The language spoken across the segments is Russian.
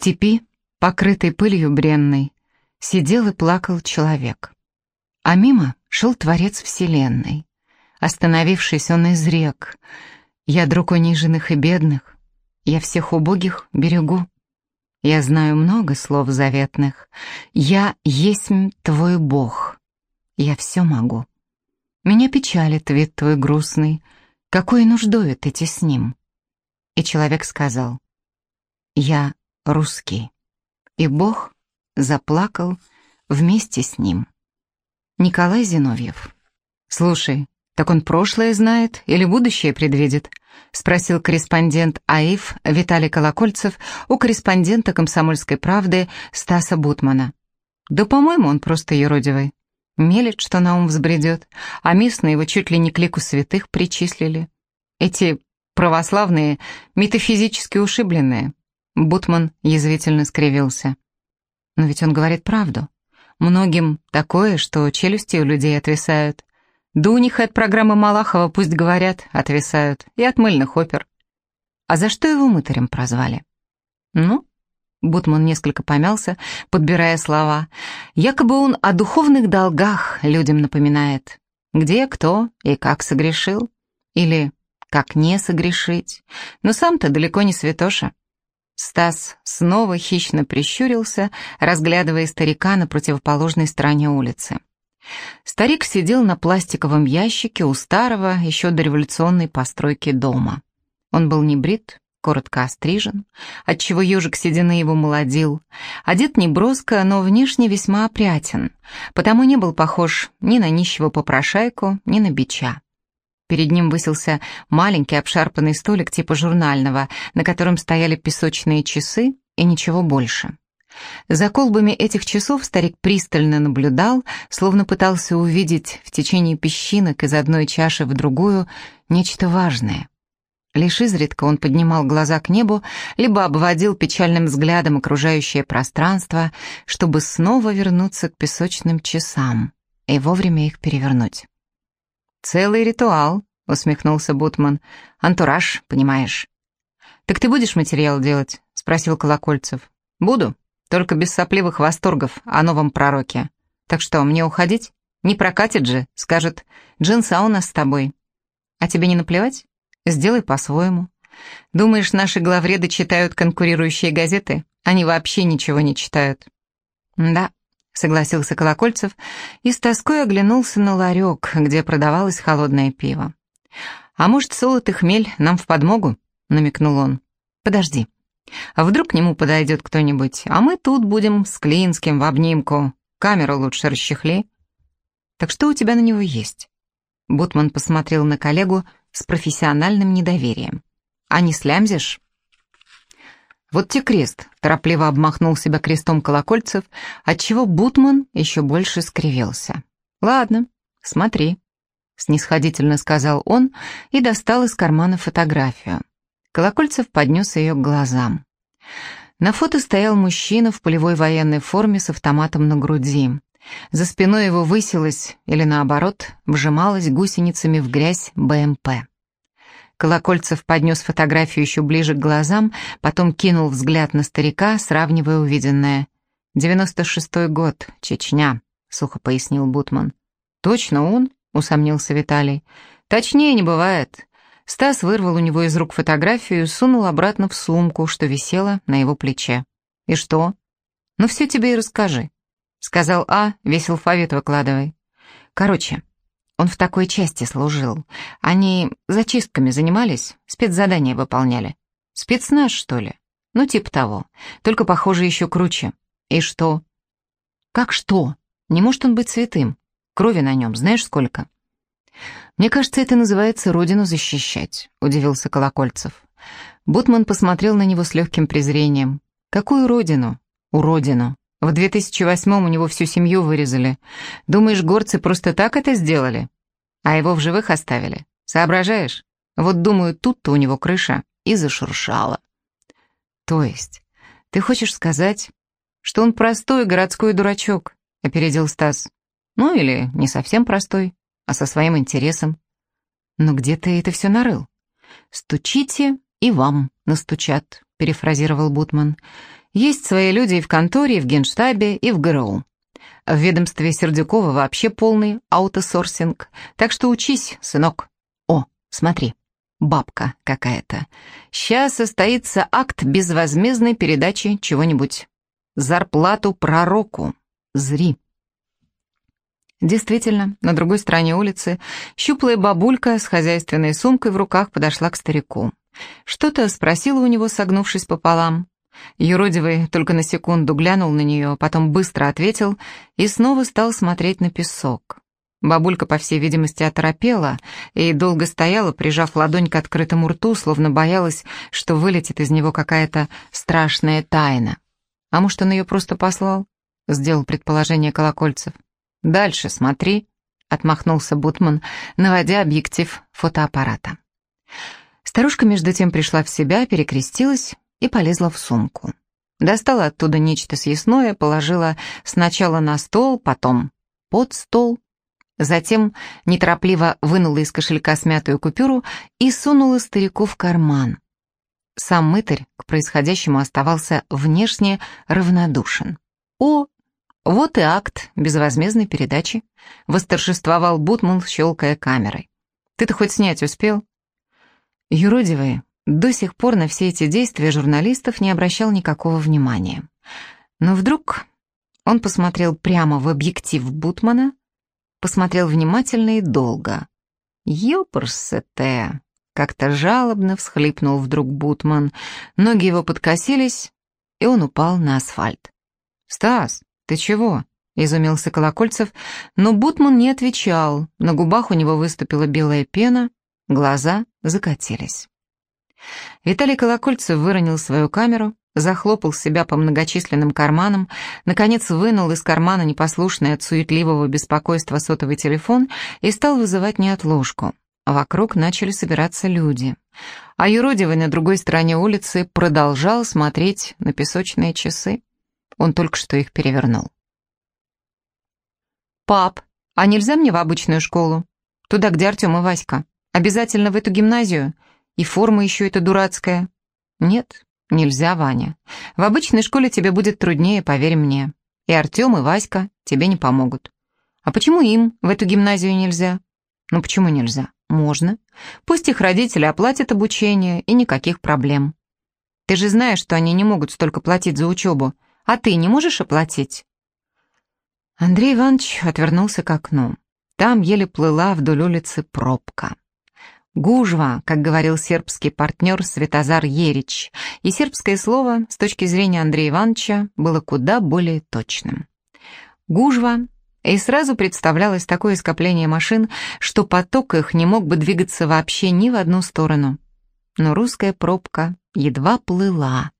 степи, покрытой пылью бренной, сидел и плакал человек. А мимо шел Творец Вселенной. Остановившись, он изрек. «Я друг униженных и бедных, я всех убогих берегу. Я знаю много слов заветных. Я есть твой Бог. Я все могу. Меня печалит вид твой грустный. Какой нуждою ты ним?» И человек сказал, «Я русский». И Бог заплакал вместе с ним. Николай Зиновьев. «Слушай, так он прошлое знает или будущее предвидит?» — спросил корреспондент АИФ Виталий Колокольцев у корреспондента «Комсомольской правды» Стаса Бутмана. «Да, по-моему, он просто еродивый. Мелет, что на ум взбредет, а местные его чуть ли не к лику святых причислили. Эти православные метафизически ушибленные». Бутман язвительно скривился. «Но ведь он говорит правду. Многим такое, что челюсти у людей отвисают. Да у них от программы Малахова пусть говорят, отвисают, и от мыльных опер. А за что его мытарем прозвали? Ну, Бутман несколько помялся, подбирая слова. Якобы он о духовных долгах людям напоминает. Где, кто и как согрешил. Или как не согрешить. Но сам-то далеко не святоша. Стас снова хищно прищурился, разглядывая старика на противоположной стороне улицы. Старик сидел на пластиковом ящике у старого, еще дореволюционной постройки дома. Он был не брит, коротко острижен, отчего ежик седины его молодил, одет не броско, но внешне весьма опрятен, потому не был похож ни на нищего попрошайку, ни на бича. Перед ним высился маленький обшарпанный столик типа журнального, на котором стояли песочные часы и ничего больше. За колбами этих часов старик пристально наблюдал, словно пытался увидеть в течение песчинок из одной чаши в другую нечто важное. Лишь изредка он поднимал глаза к небу, либо обводил печальным взглядом окружающее пространство, чтобы снова вернуться к песочным часам и вовремя их перевернуть. «Целый ритуал», — усмехнулся Бутман. «Антураж, понимаешь». «Так ты будешь материал делать?» — спросил Колокольцев. «Буду», только без сопливых восторгов о новом пророке. Так что, мне уходить? Не прокатит же, скажет, джинса у нас с тобой. А тебе не наплевать? Сделай по-своему. Думаешь, наши главреды читают конкурирующие газеты? Они вообще ничего не читают. Да, согласился Колокольцев и с тоской оглянулся на ларек, где продавалось холодное пиво. «А может, солод и хмель нам в подмогу?» — намекнул он. «Подожди, а вдруг к нему подойдет кто-нибудь, а мы тут будем с Клинским в обнимку. Камеру лучше расчехли. Так что у тебя на него есть?» Бутман посмотрел на коллегу с профессиональным недоверием. «А не слямзишь?» «Вот те крест», — торопливо обмахнул себя крестом колокольцев, отчего Бутман еще больше скривился. «Ладно, смотри», — снисходительно сказал он и достал из кармана фотографию. Колокольцев поднес ее к глазам. На фото стоял мужчина в полевой военной форме с автоматом на груди. За спиной его высилась, или наоборот, вжималась гусеницами в грязь БМП. Колокольцев поднес фотографию еще ближе к глазам, потом кинул взгляд на старика, сравнивая увиденное. «Девяносто шестой год, Чечня», — сухо пояснил Бутман. «Точно он?» — усомнился Виталий. «Точнее не бывает. Стас вырвал у него из рук фотографию и сунул обратно в сумку, что висела на его плече. «И что?» «Ну все тебе и расскажи», — сказал А, весь алфавит выкладывай. «Короче, он в такой части служил. Они зачистками занимались, спецзадания выполняли. Спецназ, что ли? Ну, типа того. Только, похоже, еще круче. И что?» «Как что? Не может он быть святым? Крови на нем знаешь сколько?» «Мне кажется, это называется родину защищать», — удивился Колокольцев. Бутман посмотрел на него с легким презрением. «Какую родину?» «Уродину. В 2008-м у него всю семью вырезали. Думаешь, горцы просто так это сделали? А его в живых оставили? Соображаешь? Вот, думаю, тут-то у него крыша и зашуршала». «То есть, ты хочешь сказать, что он простой городской дурачок?» — опередил Стас. «Ну или не совсем простой» а со своим интересом. Но где ты это все нарыл? Стучите, и вам настучат, перефразировал Бутман. Есть свои люди и в конторе, и в генштабе, и в ГРУ. В ведомстве Сердюкова вообще полный аутосорсинг, так что учись, сынок. О, смотри, бабка какая-то. Сейчас состоится акт безвозмездной передачи чего-нибудь. Зарплату пророку. Зри. Действительно, на другой стороне улицы щуплая бабулька с хозяйственной сумкой в руках подошла к старику. Что-то спросила у него, согнувшись пополам. Юродивый только на секунду глянул на нее, потом быстро ответил и снова стал смотреть на песок. Бабулька, по всей видимости, оторопела и долго стояла, прижав ладонь к открытому рту, словно боялась, что вылетит из него какая-то страшная тайна. А может, он ее просто послал? Сделал предположение Колокольцев. «Дальше смотри», — отмахнулся Бутман, наводя объектив фотоаппарата. Старушка между тем пришла в себя, перекрестилась и полезла в сумку. Достала оттуда нечто съестное, положила сначала на стол, потом под стол, затем неторопливо вынула из кошелька смятую купюру и сунула старику в карман. Сам мытарь к происходящему оставался внешне равнодушен. «О, вот и акт безвозмездной передачи», — восторжествовал Бутман, щелкая камерой. «Ты-то хоть снять успел?» Юродивый до сих пор на все эти действия журналистов не обращал никакого внимания. Но вдруг он посмотрел прямо в объектив Бутмана, посмотрел внимательно и долго. «Ёпрсете!» — как-то жалобно всхлипнул вдруг Бутман. Ноги его подкосились, и он упал на асфальт. «Стас, ты чего?» — изумился Колокольцев, но Бутман не отвечал. На губах у него выступила белая пена, глаза закатились. Виталий Колокольцев выронил свою камеру, захлопал себя по многочисленным карманам, наконец вынул из кармана непослушный от суетливого беспокойства сотовый телефон и стал вызывать неотложку. Вокруг начали собираться люди. А юродивый на другой стороне улицы продолжал смотреть на песочные часы. Он только что их перевернул. «Пап, а нельзя мне в обычную школу? Туда, где Артем и Васька? Обязательно в эту гимназию?» И форма еще эта дурацкая. Нет, нельзя, Ваня. В обычной школе тебе будет труднее, поверь мне. И Артем, и Васька тебе не помогут. А почему им в эту гимназию нельзя? Ну почему нельзя? Можно. Пусть их родители оплатят обучение, и никаких проблем. Ты же знаешь, что они не могут столько платить за учебу. А ты не можешь оплатить? Андрей Иванович отвернулся к окну. Там еле плыла вдоль улицы пробка. Гужва, как говорил сербский партнер Светозар Ерич, и сербское слово, с точки зрения Андрея Ивановича, было куда более точным. Гужва, и сразу представлялось такое скопление машин, что поток их не мог бы двигаться вообще ни в одну сторону. Но русская пробка едва плыла,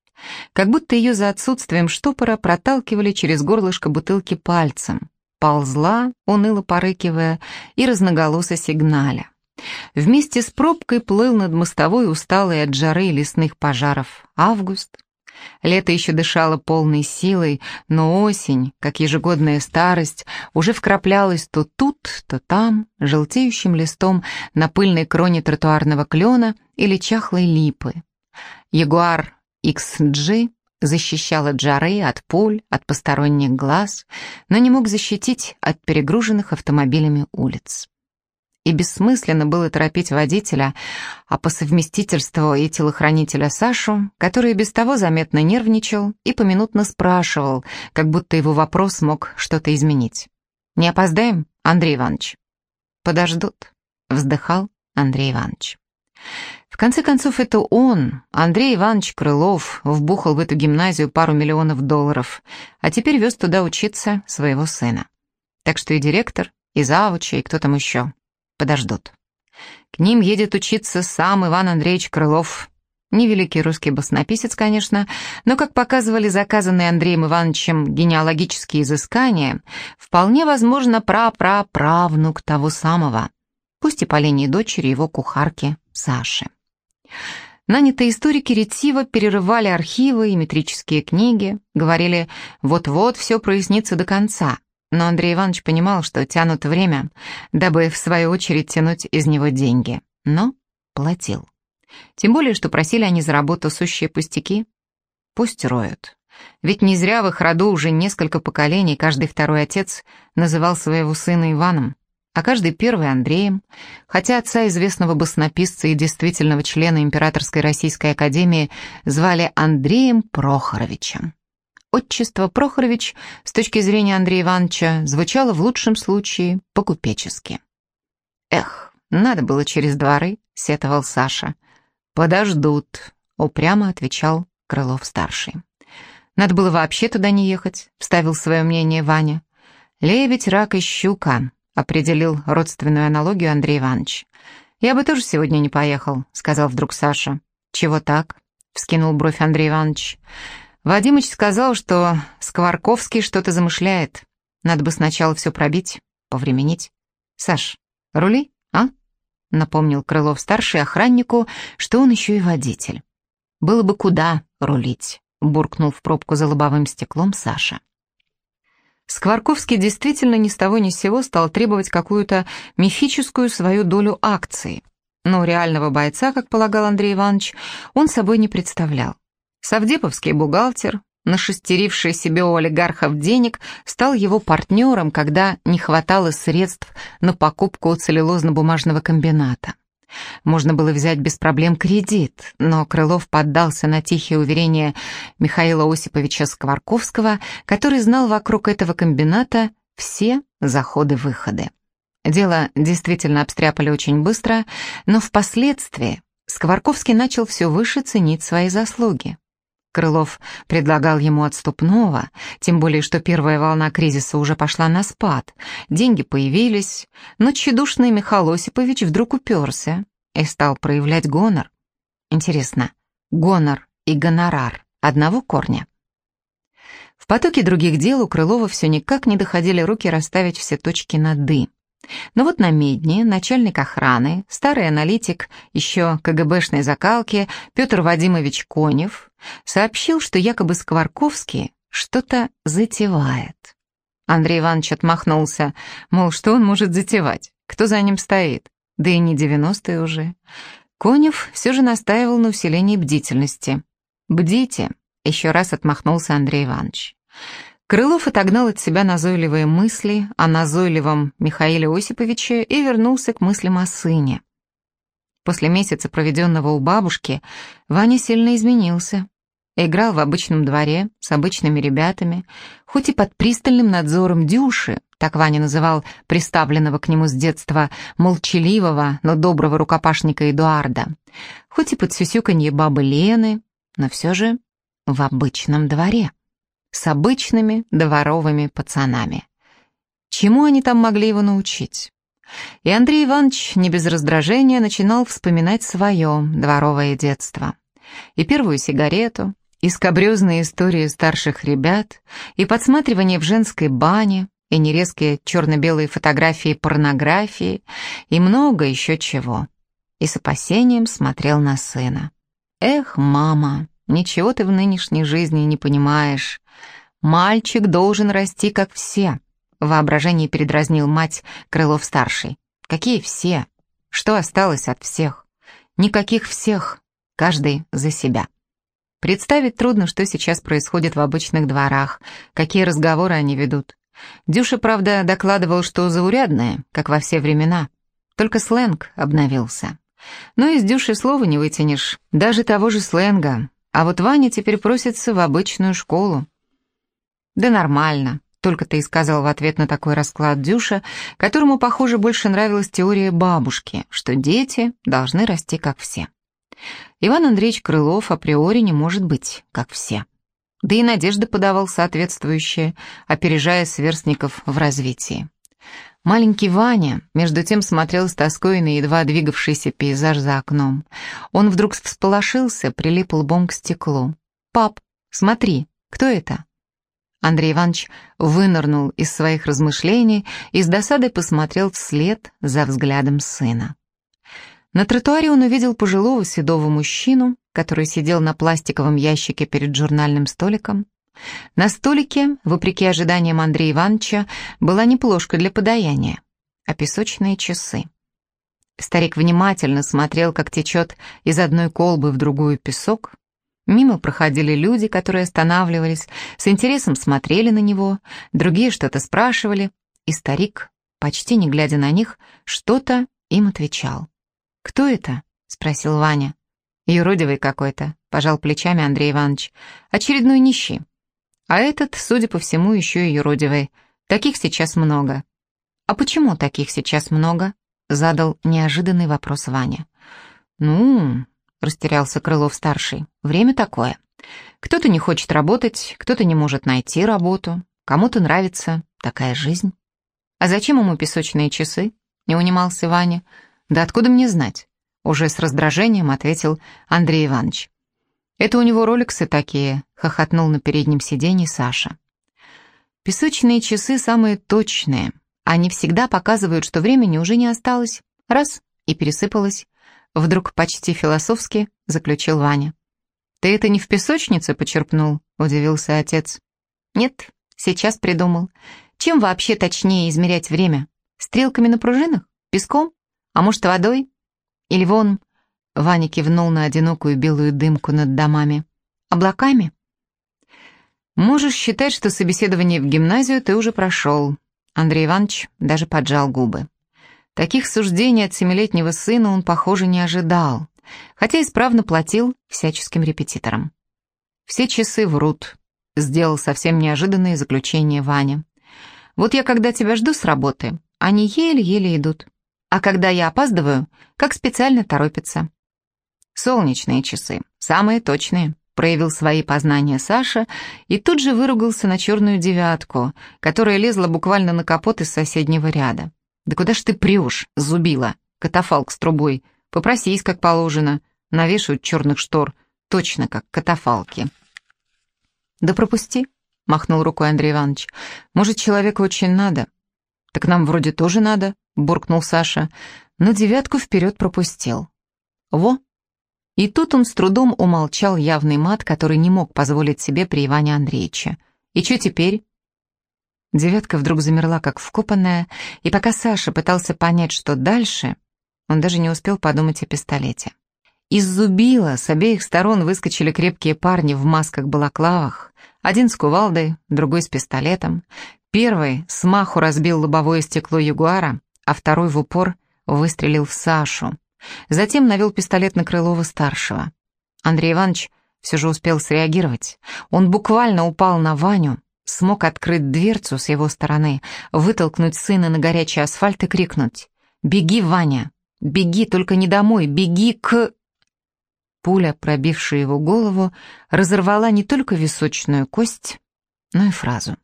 как будто ее за отсутствием штопора проталкивали через горлышко бутылки пальцем, ползла, уныло порыкивая и разноголосо сигналя. Вместе с пробкой плыл над мостовой усталый от жары и лесных пожаров август. Лето еще дышало полной силой, но осень, как ежегодная старость, уже вкраплялась то тут, то там, желтеющим листом на пыльной кроне тротуарного клена или чахлой липы. Ягуар XG защищал от жары, от пуль, от посторонних глаз, но не мог защитить от перегруженных автомобилями улиц и бессмысленно было торопить водителя, а по совместительству и телохранителя Сашу, который без того заметно нервничал и поминутно спрашивал, как будто его вопрос мог что-то изменить. «Не опоздаем, Андрей Иванович?» «Подождут», — вздыхал Андрей Иванович. В конце концов, это он, Андрей Иванович Крылов, вбухал в эту гимназию пару миллионов долларов, а теперь вез туда учиться своего сына. Так что и директор, и завуча, и кто там еще подождут. К ним едет учиться сам Иван Андреевич Крылов. Невеликий русский баснописец, конечно, но, как показывали заказанные Андреем Ивановичем генеалогические изыскания, вполне возможно пра-пра-правнук того самого, пусть и по линии дочери его кухарки Саши. Нанятые историки ретиво перерывали архивы и метрические книги, говорили «вот-вот все прояснится до конца», но Андрей Иванович понимал, что тянут время, дабы в свою очередь тянуть из него деньги. Но платил. Тем более, что просили они за работу сущие пустяки. Пусть роют. Ведь не зря в их роду уже несколько поколений каждый второй отец называл своего сына Иваном, а каждый первый Андреем, хотя отца известного баснописца и действительного члена Императорской Российской Академии звали Андреем Прохоровичем. Отчество Прохорович с точки зрения Андрея Ивановича звучало в лучшем случае по-купечески. «Эх, надо было через дворы», — сетовал Саша. «Подождут», — упрямо отвечал Крылов-старший. «Надо было вообще туда не ехать», — вставил свое мнение Ваня. «Лебедь, рак и щука», — определил родственную аналогию Андрей Иванович. «Я бы тоже сегодня не поехал», — сказал вдруг Саша. «Чего так?» — вскинул бровь Андрей Иванович. Вадимыч сказал, что Скворковский что-то замышляет. Надо бы сначала все пробить, повременить. Саш, рули, а? Напомнил Крылов-старший охраннику, что он еще и водитель. Было бы куда рулить, буркнул в пробку за лобовым стеклом Саша. Скворковский действительно ни с того ни с сего стал требовать какую-то мифическую свою долю акции. Но реального бойца, как полагал Андрей Иванович, он собой не представлял. Савдеповский бухгалтер, нашестеривший себе у олигархов денег, стал его партнером, когда не хватало средств на покупку целлюлозно-бумажного комбината. Можно было взять без проблем кредит, но Крылов поддался на тихие уверения Михаила Осиповича Скворковского, который знал вокруг этого комбината все заходы-выходы. Дело действительно обстряпали очень быстро, но впоследствии Скворковский начал все выше ценить свои заслуги. Крылов предлагал ему отступного, тем более что первая волна кризиса уже пошла на спад. Деньги появились, но тщедушный Михаил Осипович вдруг уперся и стал проявлять гонор. Интересно, гонор и гонорар одного корня? В потоке других дел у Крылова все никак не доходили руки расставить все точки над «и». Но вот на Медне начальник охраны, старый аналитик еще КГБшной закалки Петр Вадимович Конев сообщил, что якобы Скворковский что-то затевает. Андрей Иванович отмахнулся, мол, что он может затевать, кто за ним стоит, да и не девяностые уже. Конев все же настаивал на усилении бдительности. «Бдите», — еще раз отмахнулся Андрей Иванович. Крылов отогнал от себя назойливые мысли о назойливом Михаиле Осиповиче и вернулся к мыслям о сыне. После месяца, проведенного у бабушки, Ваня сильно изменился. Играл в обычном дворе с обычными ребятами, хоть и под пристальным надзором Дюши, так Ваня называл приставленного к нему с детства молчаливого, но доброго рукопашника Эдуарда, хоть и под сюсюканье бабы Лены, но все же в обычном дворе с обычными дворовыми пацанами. Чему они там могли его научить? И Андрей Иванович не без раздражения начинал вспоминать свое дворовое детство. И первую сигарету, и скобрезные истории старших ребят, и подсматривание в женской бане, и нерезкие черно-белые фотографии порнографии, и много еще чего. И с опасением смотрел на сына. «Эх, мама, ничего ты в нынешней жизни не понимаешь. «Мальчик должен расти, как все», — в воображении передразнил мать Крылов-старший. «Какие все? Что осталось от всех? Никаких всех, каждый за себя». Представить трудно, что сейчас происходит в обычных дворах, какие разговоры они ведут. Дюша, правда, докладывал, что заурядные, как во все времена. Только сленг обновился. Но из Дюши слова не вытянешь, даже того же сленга. А вот Ваня теперь просится в обычную школу. «Да нормально», — только ты и сказал в ответ на такой расклад Дюша, которому, похоже, больше нравилась теория бабушки, что дети должны расти как все. Иван Андреевич Крылов априори не может быть как все. Да и надежда подавал соответствующие, опережая сверстников в развитии. Маленький Ваня, между тем, смотрел с тоской на едва двигавшийся пейзаж за окном. Он вдруг всполошился, прилип лбом к стеклу. «Пап, смотри, кто это?» Андрей Иванович вынырнул из своих размышлений и с досадой посмотрел вслед за взглядом сына. На тротуаре он увидел пожилого седого мужчину, который сидел на пластиковом ящике перед журнальным столиком. На столике, вопреки ожиданиям Андрея Ивановича, была не плошка для подаяния, а песочные часы. Старик внимательно смотрел, как течет из одной колбы в другую песок, Мимо проходили люди, которые останавливались, с интересом смотрели на него, другие что-то спрашивали, и старик, почти не глядя на них, что-то им отвечал. «Кто это?» — спросил Ваня. «Юродивый какой-то», — пожал плечами Андрей Иванович. «Очередной нищий. А этот, судя по всему, еще и юродивый. Таких сейчас много». «А почему таких сейчас много?» — задал неожиданный вопрос Ваня. «Ну...» — растерялся Крылов-старший. «Время такое. Кто-то не хочет работать, кто-то не может найти работу, кому-то нравится такая жизнь». «А зачем ему песочные часы?» — не унимался Ваня. «Да откуда мне знать?» Уже с раздражением ответил Андрей Иванович. «Это у него роликсы такие», — хохотнул на переднем сиденье Саша. «Песочные часы самые точные. Они всегда показывают, что времени уже не осталось. Раз — и пересыпалось. Вдруг почти философски заключил Ваня. «Ты это не в песочнице почерпнул?» — удивился отец. «Нет, сейчас придумал. Чем вообще точнее измерять время? Стрелками на пружинах? Песком? А может, водой? Или вон...» Ваня кивнул на одинокую белую дымку над домами. «Облаками?» «Можешь считать, что собеседование в гимназию ты уже прошел». Андрей Иванович даже поджал губы. Таких суждений от семилетнего сына он, похоже, не ожидал, хотя исправно платил всяческим репетиторам. «Все часы врут», — сделал совсем неожиданное заключение Ваня. «Вот я когда тебя жду с работы, они еле-еле идут. А когда я опаздываю, как специально торопятся. Солнечные часы, самые точные, проявил свои познания Саша и тут же выругался на черную девятку, которая лезла буквально на капот из соседнего ряда. «Да куда ж ты прешь, зубила? Катафалк с трубой. Попросись, как положено. Навешивают черных штор, точно как катафалки». «Да пропусти», — махнул рукой Андрей Иванович. «Может, человеку очень надо?» «Так нам вроде тоже надо», — буркнул Саша, но девятку вперед пропустил. «Во!» И тут он с трудом умолчал явный мат, который не мог позволить себе при Иване Андреевиче. «И что теперь?» Девятка вдруг замерла, как вкопанная, и пока Саша пытался понять, что дальше, он даже не успел подумать о пистолете. Из зубила с обеих сторон выскочили крепкие парни в масках-балаклавах, один с кувалдой, другой с пистолетом. Первый смаху разбил лобовое стекло Ягуара, а второй в упор выстрелил в Сашу. Затем навел пистолет на Крылова-старшего. Андрей Иванович все же успел среагировать. Он буквально упал на Ваню, смог открыть дверцу с его стороны, вытолкнуть сына на горячий асфальт и крикнуть «Беги, Ваня! Беги, только не домой! Беги к...» Пуля, пробившая его голову, разорвала не только височную кость, но и фразу.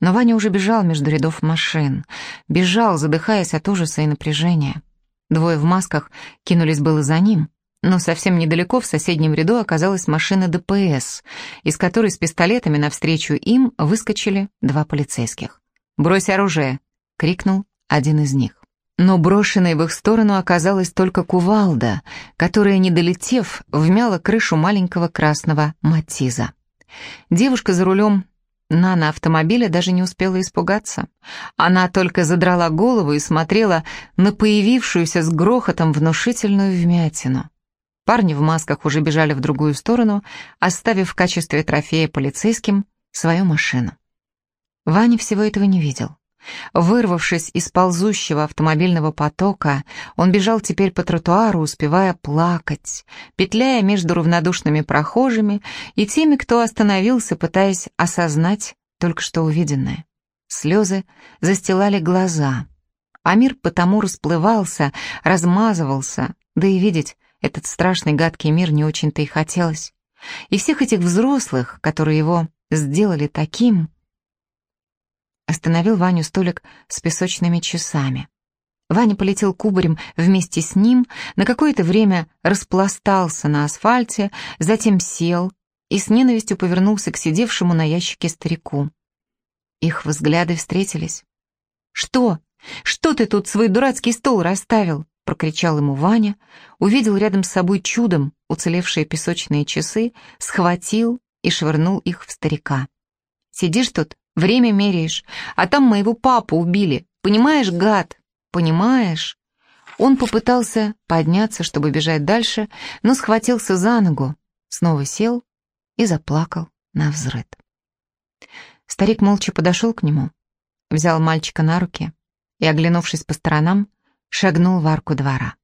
Но Ваня уже бежал между рядов машин. Бежал, задыхаясь от ужаса и напряжения. Двое в масках кинулись было за ним, но совсем недалеко в соседнем ряду оказалась машина ДПС, из которой с пистолетами навстречу им выскочили два полицейских. «Брось оружие!» — крикнул один из них. Но брошенной в их сторону оказалась только кувалда, которая, не долетев, вмяла крышу маленького красного матиза. Девушка за рулем Нана автомобиля даже не успела испугаться. Она только задрала голову и смотрела на появившуюся с грохотом внушительную вмятину. Парни в масках уже бежали в другую сторону, оставив в качестве трофея полицейским свою машину. Ваня всего этого не видел. Вырвавшись из ползущего автомобильного потока, он бежал теперь по тротуару, успевая плакать, петляя между равнодушными прохожими и теми, кто остановился, пытаясь осознать только что увиденное. Слезы застилали глаза, а мир потому расплывался, размазывался, да и видеть этот страшный гадкий мир не очень-то и хотелось. И всех этих взрослых, которые его сделали таким, Остановил Ваню столик с песочными часами. Ваня полетел кубарем вместе с ним, на какое-то время распластался на асфальте, затем сел и с ненавистью повернулся к сидевшему на ящике старику. Их взгляды встретились. «Что? Что ты тут свой дурацкий стол расставил?» — прокричал ему Ваня, увидел рядом с собой чудом уцелевшие песочные часы, схватил и швырнул их в старика. «Сидишь тут, Время меряешь, а там моего папу убили. Понимаешь, гад? Понимаешь?» Он попытался подняться, чтобы бежать дальше, но схватился за ногу снова сел и заплакал на взрыд. Старик молча подошел к нему, взял мальчика на руки и, оглянувшись по сторонам, шагнул в арку двора.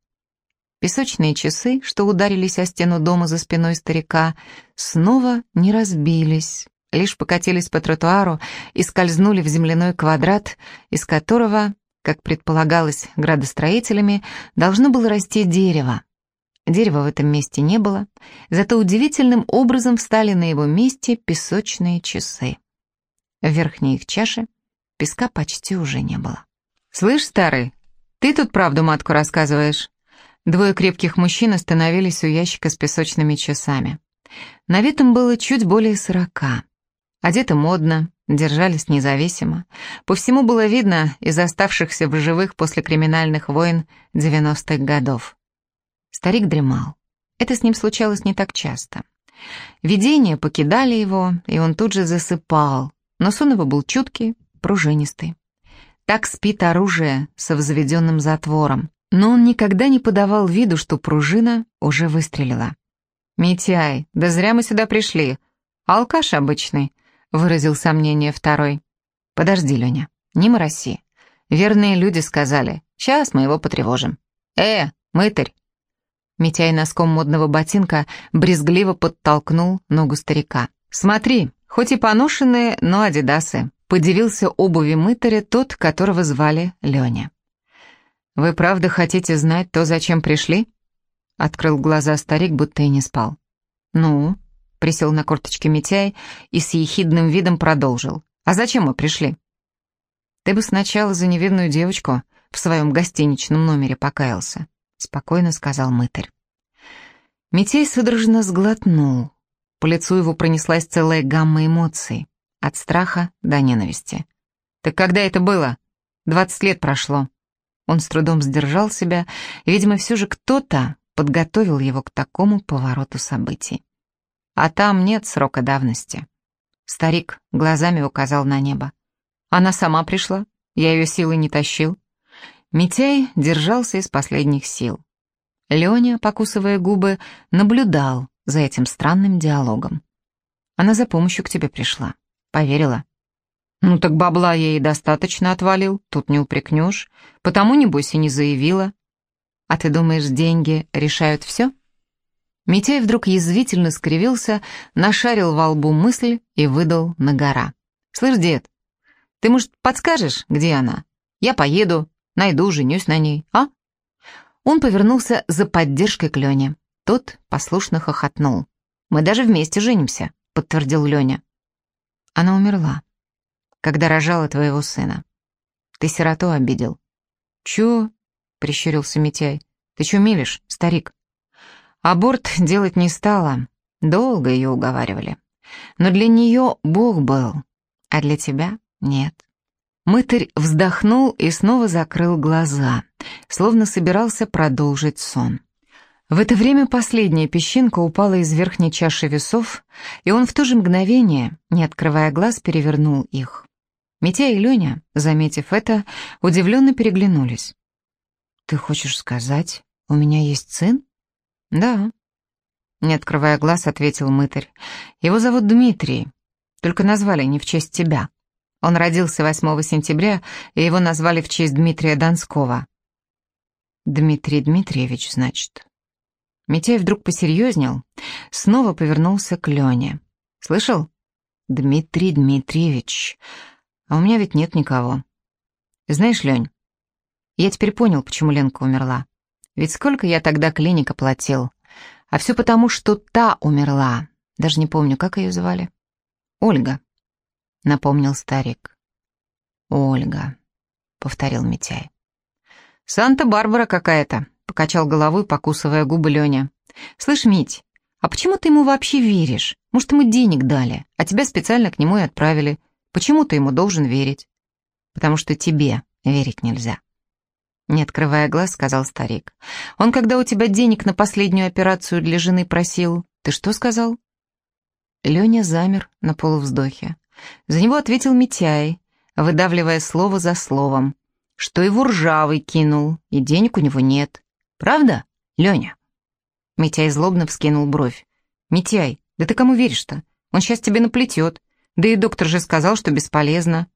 Песочные часы, что ударились о стену дома за спиной старика, снова не разбились, лишь покатились по тротуару и скользнули в земляной квадрат, из которого, как предполагалось градостроителями, должно было расти дерево. Дерева в этом месте не было, зато удивительным образом встали на его месте песочные часы. В верхней их чаше песка почти уже не было. «Слышь, старый, ты тут правду матку рассказываешь?» Двое крепких мужчин остановились у ящика с песочными часами. На вид им было чуть более сорока. Одеты модно, держались независимо. По всему было видно из оставшихся в живых после криминальных войн 90-х годов. Старик дремал. Это с ним случалось не так часто. Видения покидали его, и он тут же засыпал, но сон его был чуткий, пружинистый. Так спит оружие со взведенным затвором, но он никогда не подавал виду, что пружина уже выстрелила. «Митяй, да зря мы сюда пришли. Алкаш обычный», — выразил сомнение второй. «Подожди, Леня, не мороси. Верные люди сказали, сейчас мы его потревожим. Э, мытарь, Митяй носком модного ботинка брезгливо подтолкнул ногу старика. «Смотри, хоть и поношенные, но адидасы», — подивился обуви мытаря тот, которого звали Леня. «Вы правда хотите знать то, зачем пришли?» Открыл глаза старик, будто и не спал. «Ну?» — присел на корточки Митяй и с ехидным видом продолжил. «А зачем мы пришли?» «Ты бы сначала за невинную девочку в своем гостиничном номере покаялся. — спокойно сказал мытарь. Митей судорожно сглотнул. По лицу его пронеслась целая гамма эмоций, от страха до ненависти. «Так когда это было? Двадцать лет прошло». Он с трудом сдержал себя, видимо, все же кто-то подготовил его к такому повороту событий. А там нет срока давности. Старик глазами указал на небо. Она сама пришла, я ее силой не тащил. Митяй держался из последних сил. Леня, покусывая губы, наблюдал за этим странным диалогом. Она за помощью к тебе пришла. Поверила. Ну так бабла я ей достаточно отвалил, тут не упрекнешь. Потому, небось, и не заявила. А ты думаешь, деньги решают все? Митяй вдруг язвительно скривился, нашарил во лбу мысль и выдал на гора. «Слышь, дед, ты, может, подскажешь, где она? Я поеду, Найду, женюсь на ней, а?» Он повернулся за поддержкой к Лене. Тот послушно хохотнул. «Мы даже вместе женимся», — подтвердил Леня. Она умерла, когда рожала твоего сына. Ты сироту обидел. «Чё?» — прищурился Митяй. «Ты чё милишь, старик?» Аборт делать не стала. Долго ее уговаривали. Но для нее Бог был, а для тебя нет. Мытарь вздохнул и снова закрыл глаза, словно собирался продолжить сон. В это время последняя песчинка упала из верхней чаши весов, и он в то же мгновение, не открывая глаз, перевернул их. Митя и Леня, заметив это, удивленно переглянулись. «Ты хочешь сказать, у меня есть сын?» «Да», — не открывая глаз, ответил мытарь. «Его зовут Дмитрий, только назвали не в честь тебя». Он родился 8 сентября, и его назвали в честь Дмитрия Донского. Дмитрий Дмитриевич, значит. Митяй вдруг посерьезнел, снова повернулся к Лене. «Слышал? Дмитрий Дмитриевич. А у меня ведь нет никого. Знаешь, Лень, я теперь понял, почему Ленка умерла. Ведь сколько я тогда клиника платил. А все потому, что та умерла. Даже не помню, как ее звали. Ольга напомнил старик. «Ольга», — повторил Митяй. «Санта-Барбара какая-то», — покачал головой, покусывая губы Леня. «Слышь, Мить, а почему ты ему вообще веришь? Может, ему денег дали, а тебя специально к нему и отправили. Почему ты ему должен верить?» «Потому что тебе верить нельзя». Не открывая глаз, сказал старик. «Он, когда у тебя денег на последнюю операцию для жены просил, ты что сказал?» Леня замер на полувздохе. За него ответил Митяй, выдавливая слово за словом, что его ржавый кинул, и денег у него нет. Правда, Леня? Митяй злобно вскинул бровь. «Митяй, да ты кому веришь-то? Он сейчас тебе наплетет. Да и доктор же сказал, что бесполезно».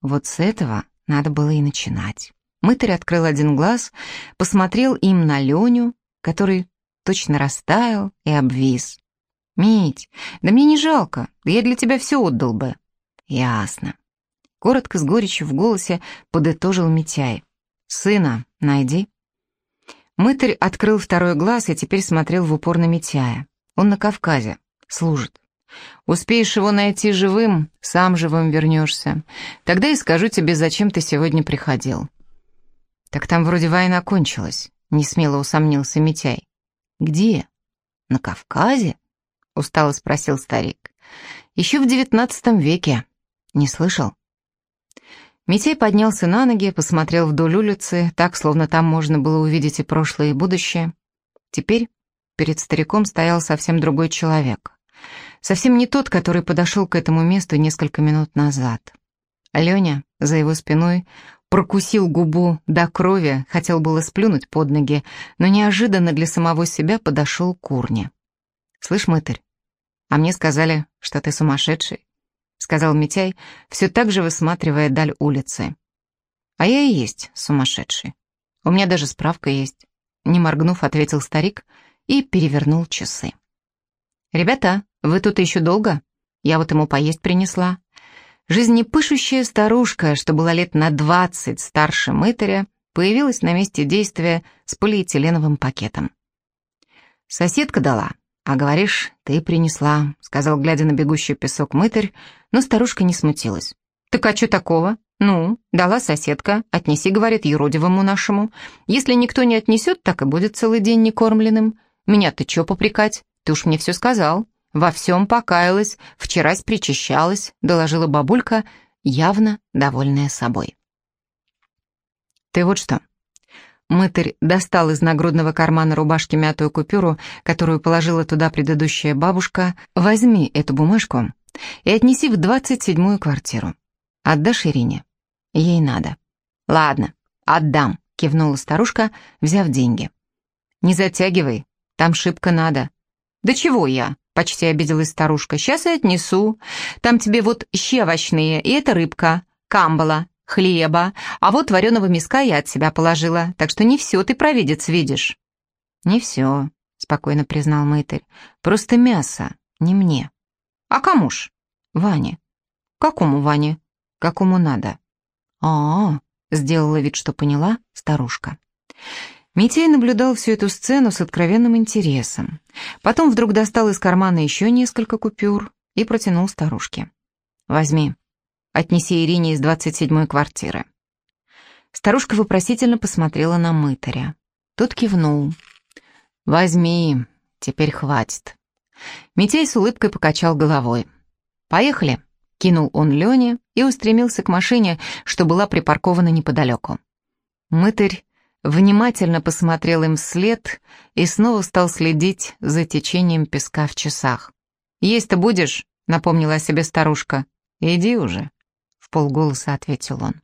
Вот с этого надо было и начинать. Мытарь открыл один глаз, посмотрел им на Леню, который точно растаял и обвис. «Мить, да мне не жалко, я для тебя все отдал бы». «Ясно». Коротко с горечью в голосе подытожил Митяй. «Сына найди». Мытарь открыл второй глаз и теперь смотрел в упор на Митяя. Он на Кавказе, служит. Успеешь его найти живым, сам живым вернешься. Тогда и скажу тебе, зачем ты сегодня приходил. Так там вроде война кончилась, несмело усомнился Митяй. Где? На Кавказе? Устало спросил старик. Еще в девятнадцатом веке. Не слышал? Митяй поднялся на ноги, посмотрел вдоль улицы, так, словно там можно было увидеть и прошлое, и будущее. Теперь перед стариком стоял совсем другой человек. Совсем не тот, который подошел к этому месту несколько минут назад. Леня за его спиной прокусил губу до крови, хотел было сплюнуть под ноги, но неожиданно для самого себя подошел к урне. «Слышь, мытарь, а мне сказали, что ты сумасшедший. — сказал Митяй, все так же высматривая даль улицы. «А я и есть сумасшедший. У меня даже справка есть», — не моргнув, ответил старик и перевернул часы. «Ребята, вы тут еще долго? Я вот ему поесть принесла». Жизнепышущая старушка, что была лет на двадцать старше мытаря, появилась на месте действия с полиэтиленовым пакетом. «Соседка дала», «А говоришь, ты принесла», — сказал, глядя на бегущий песок мытарь, но старушка не смутилась. «Так а что такого? Ну, дала соседка, отнеси, — говорит, — юродивому нашему. Если никто не отнесет, так и будет целый день некормленным. Меня ты чё попрекать? Ты уж мне все сказал. Во всем покаялась, вчерась причащалась», — доложила бабулька, явно довольная собой. «Ты вот что, Мытарь достал из нагрудного кармана рубашки мятую купюру, которую положила туда предыдущая бабушка. «Возьми эту бумажку и отнеси в двадцать седьмую квартиру. Отдашь Ирине? Ей надо». «Ладно, отдам», — кивнула старушка, взяв деньги. «Не затягивай, там шибко надо». «Да чего я?» — почти обиделась старушка. «Сейчас я отнесу. Там тебе вот щи овощные, и это рыбка, камбала, хлеба, а вот вареного миска я от себя положила, так что не все ты, провидец, видишь». «Не все», — спокойно признал мытарь, — «просто мясо, не мне». «А кому ж?» «Ване». «Какому Ване?» «Какому надо». «А-а», — сделала вид, что поняла старушка. Митей наблюдал всю эту сцену с откровенным интересом. Потом вдруг достал из кармана еще несколько купюр и протянул старушке. «Возьми, Отнеси Ирине из двадцать седьмой квартиры». Старушка вопросительно посмотрела на мытаря. Тот кивнул. «Возьми, теперь хватит». Митей с улыбкой покачал головой. «Поехали», — кинул он Лене и устремился к машине, что была припаркована неподалеку. Мытарь внимательно посмотрел им вслед и снова стал следить за течением песка в часах. «Есть-то будешь?» — напомнила о себе старушка. «Иди уже» в полголоса ответил он.